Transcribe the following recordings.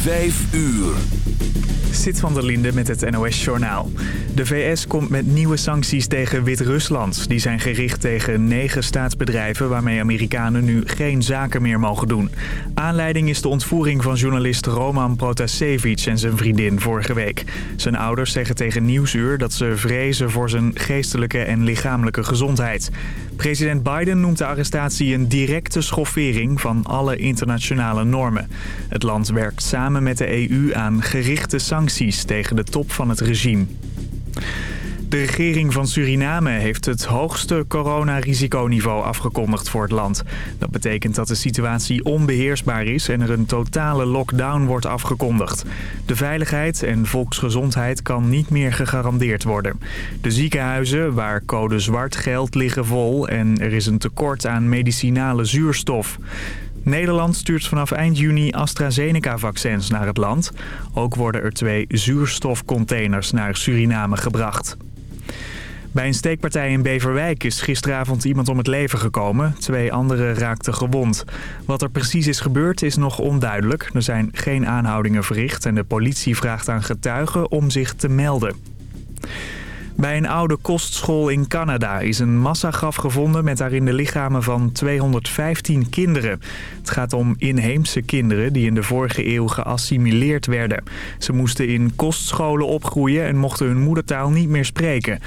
Vijf uur. Zit van der Linde met het NOS-journaal. De VS komt met nieuwe sancties tegen Wit-Rusland. Die zijn gericht tegen negen staatsbedrijven... waarmee Amerikanen nu geen zaken meer mogen doen. Aanleiding is de ontvoering van journalist Roman Protasevich en zijn vriendin vorige week. Zijn ouders zeggen tegen Nieuwsuur dat ze vrezen voor zijn geestelijke en lichamelijke gezondheid. President Biden noemt de arrestatie een directe schoffering van alle internationale normen. Het land werkt samen met de EU aan gerichte sancties tegen de top van het regime. De regering van Suriname heeft het hoogste coronarisiconiveau afgekondigd voor het land. Dat betekent dat de situatie onbeheersbaar is en er een totale lockdown wordt afgekondigd. De veiligheid en volksgezondheid kan niet meer gegarandeerd worden. De ziekenhuizen waar code zwart geldt liggen vol en er is een tekort aan medicinale zuurstof. Nederland stuurt vanaf eind juni AstraZeneca-vaccins naar het land. Ook worden er twee zuurstofcontainers naar Suriname gebracht. Bij een steekpartij in Beverwijk is gisteravond iemand om het leven gekomen. Twee anderen raakten gewond. Wat er precies is gebeurd is nog onduidelijk. Er zijn geen aanhoudingen verricht en de politie vraagt aan getuigen om zich te melden. Bij een oude kostschool in Canada is een massagraf gevonden met daarin de lichamen van 215 kinderen. Het gaat om inheemse kinderen die in de vorige eeuw geassimileerd werden. Ze moesten in kostscholen opgroeien en mochten hun moedertaal niet meer spreken.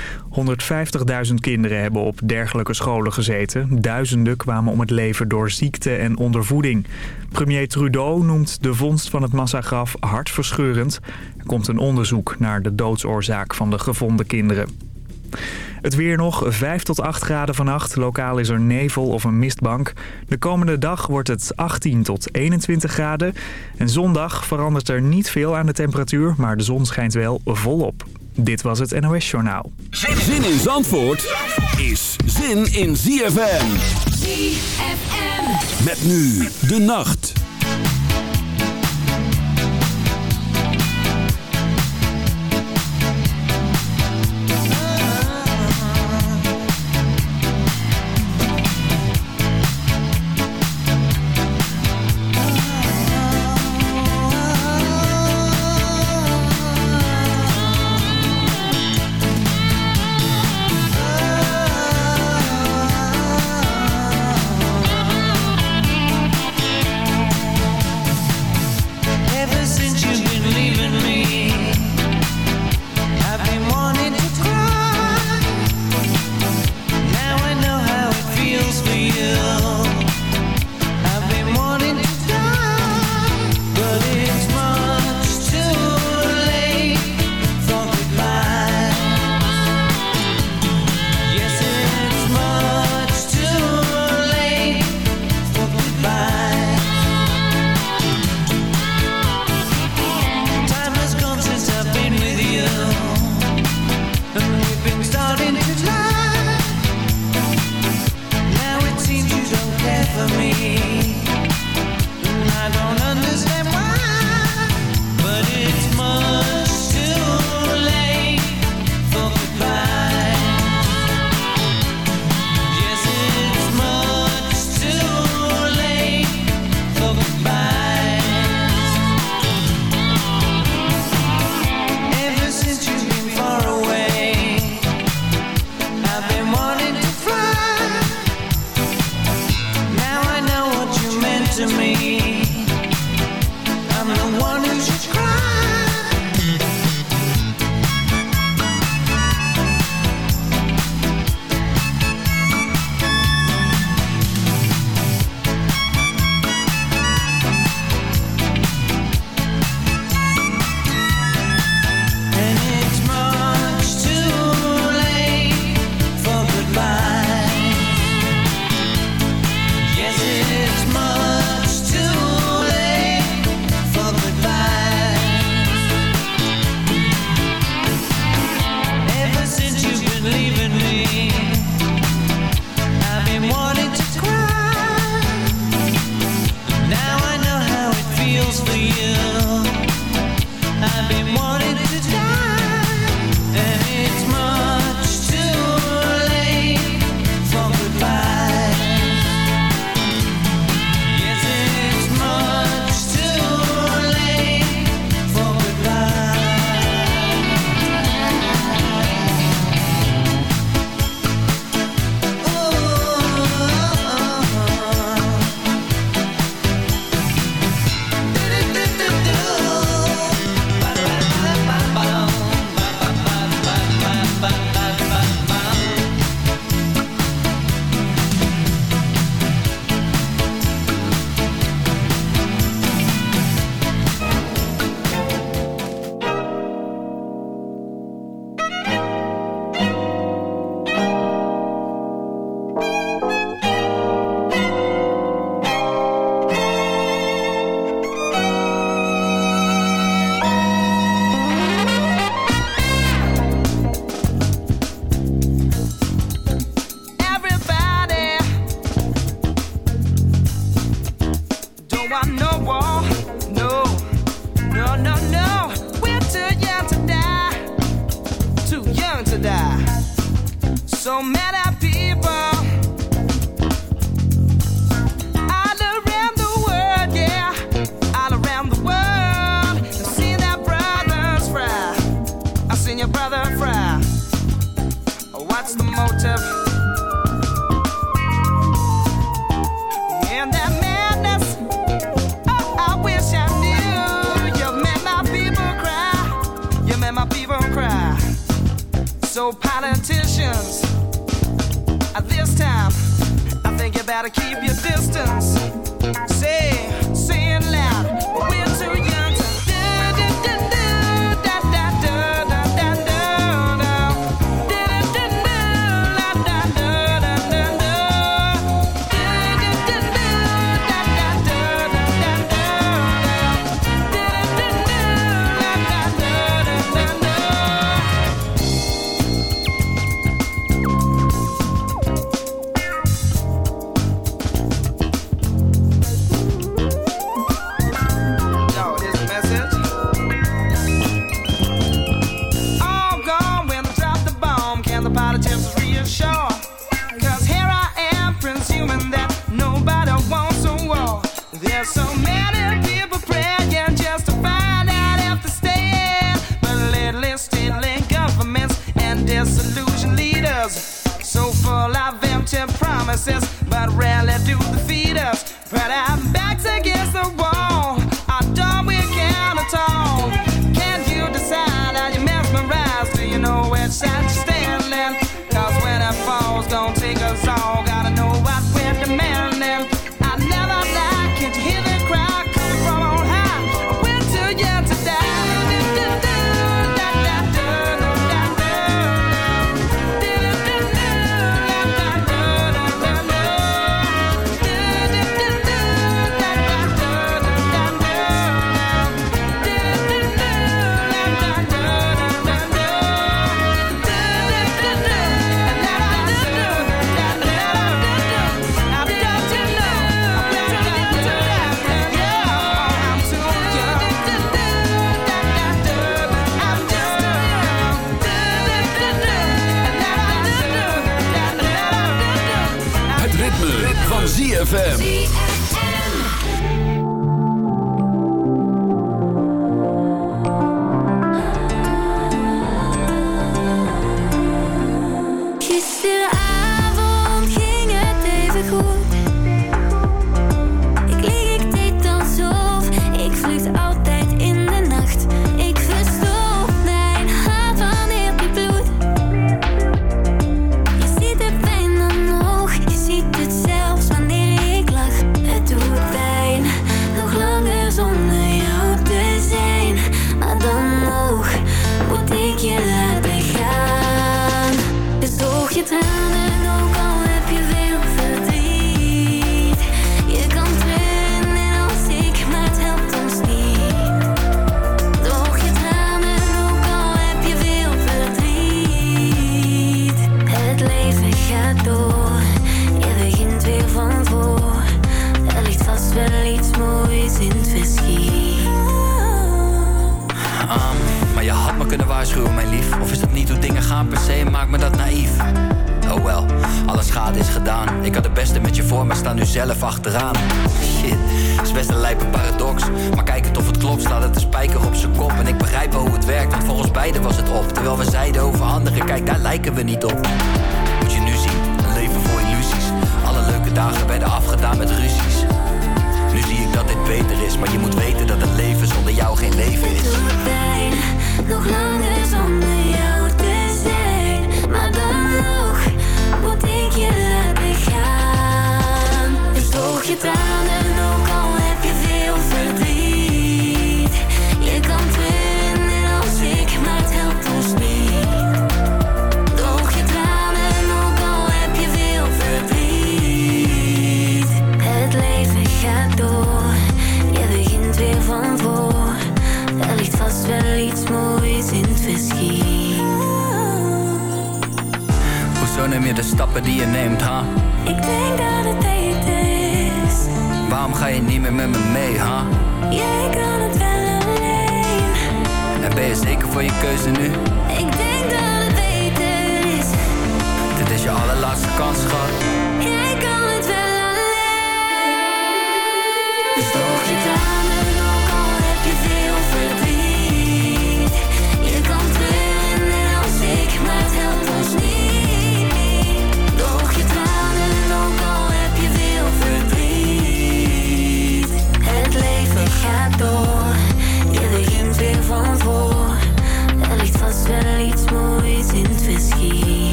150.000 kinderen hebben op dergelijke scholen gezeten. Duizenden kwamen om het leven door ziekte en ondervoeding. Premier Trudeau noemt de vondst van het massagraf hartverscheurend. Er komt een onderzoek naar de doodsoorzaak van de gevonden kinderen. Het weer nog, 5 tot 8 graden vannacht. Lokaal is er nevel of een mistbank. De komende dag wordt het 18 tot 21 graden. En zondag verandert er niet veel aan de temperatuur, maar de zon schijnt wel volop. Dit was het NOS Journaal. Zin in Zandvoort is zin in ZFM. ZFM. Met nu de nacht.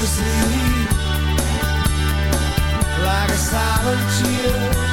to like a silent chill.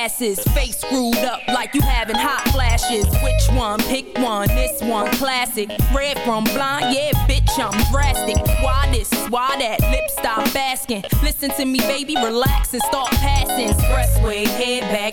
Asses, face screwed up like you having hot flashes. Which one? Pick one. This one classic. Red from blind, yeah, bitch, I'm drastic. Why this? Why that? Lip stop asking. Listen to me, baby, relax and start passing. Expressway, head back,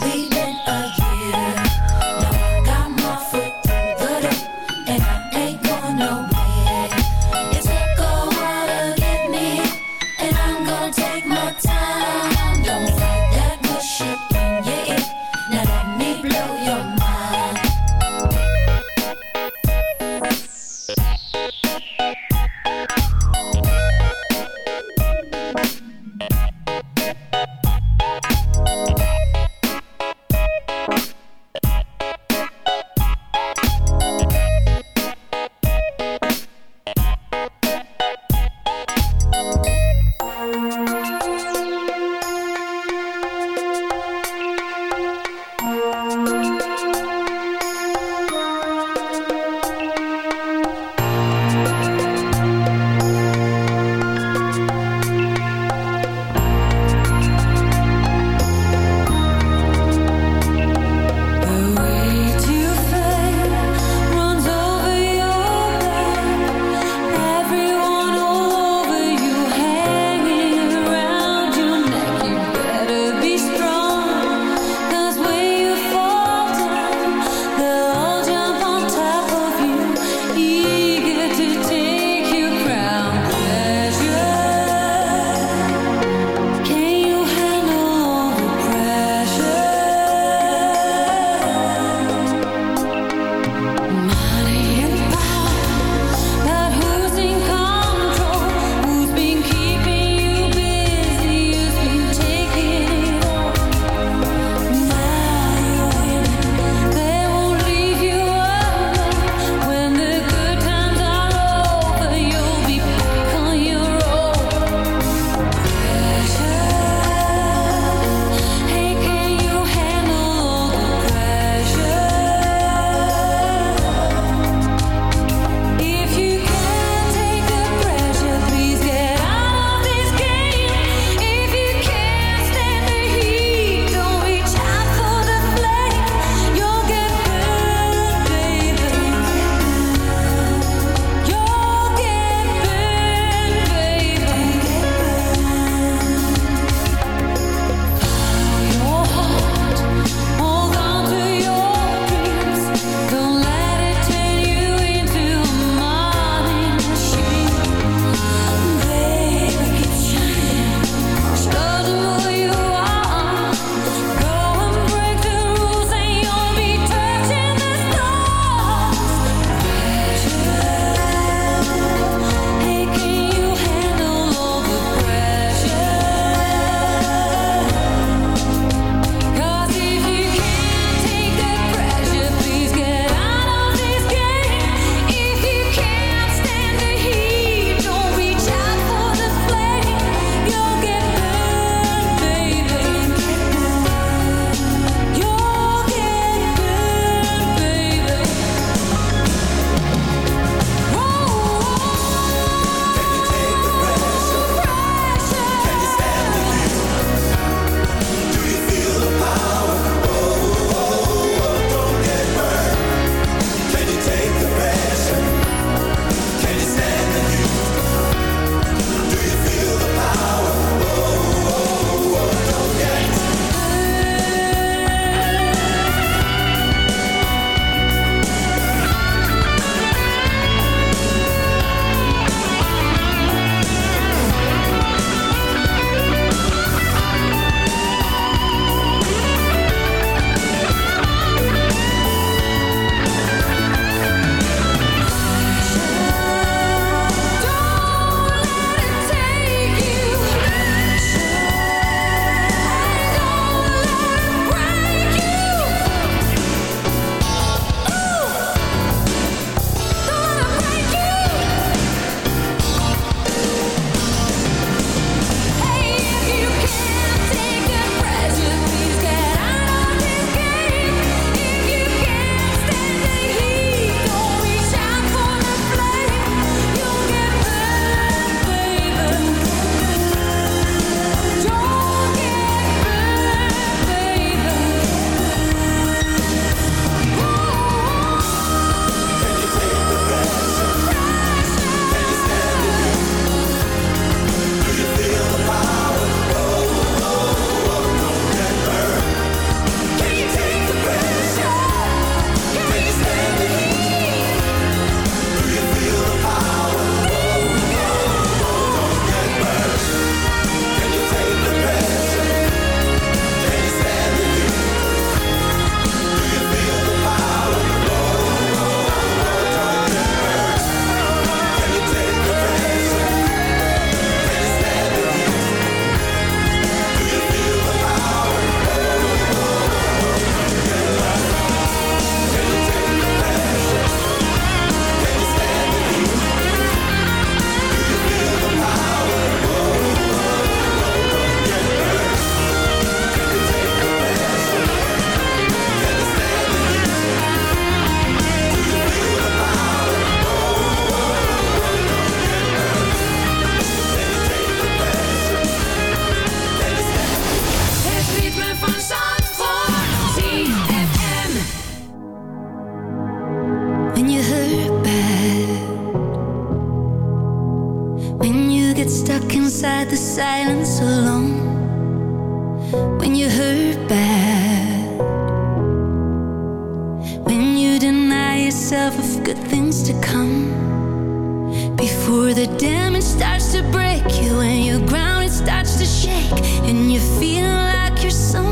the damage starts to break you. and you ground, it starts to shake. And you feel like you're someone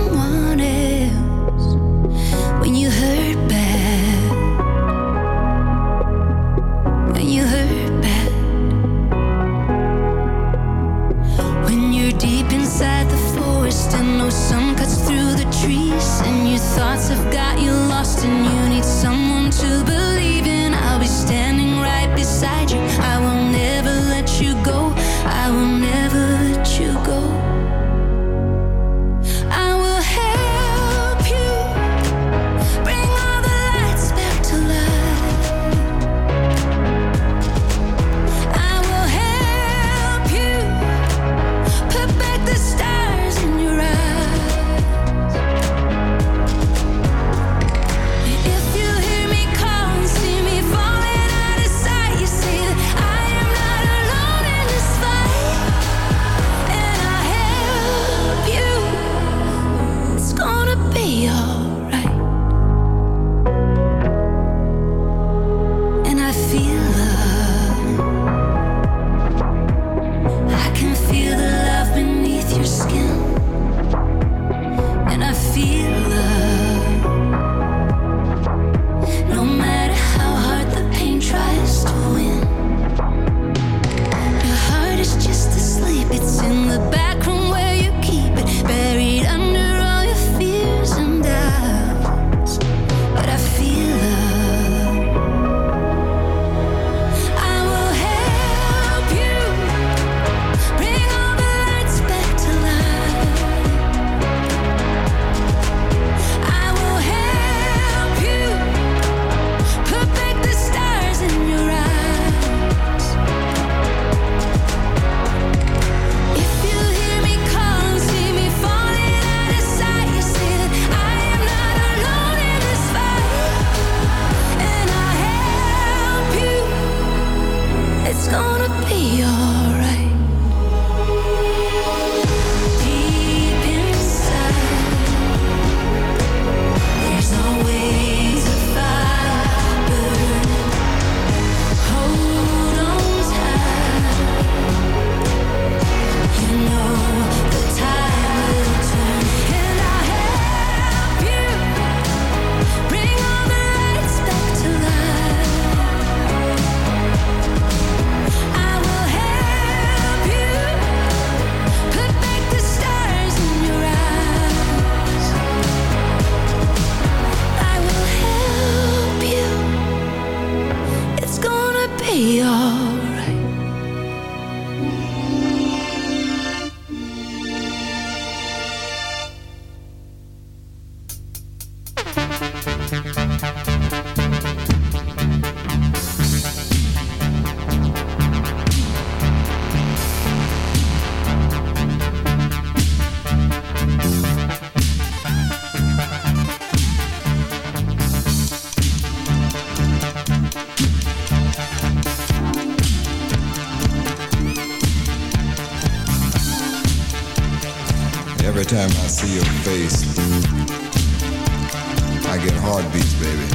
I get heartbeats, baby.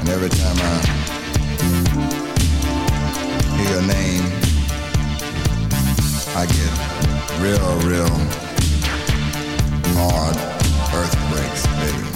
And every time I hear your name, I get real, real hard earthquakes, baby.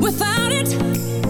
Without it,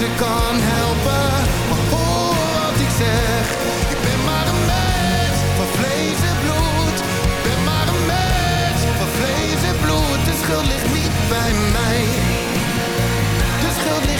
ze kan helpen. Maar hoor wat ik zeg. Ik ben maar een mens van vlees en bloed. Ik ben maar een mens van vlees en bloed. De schuld ligt niet bij mij. De schuld ligt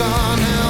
Dat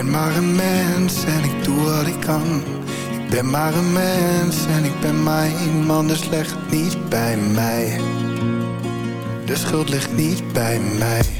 Ik ben maar een mens en ik doe wat ik kan. Ik ben maar een mens en ik ben maar iemand, dus leg het niet bij mij. De schuld ligt niet bij mij.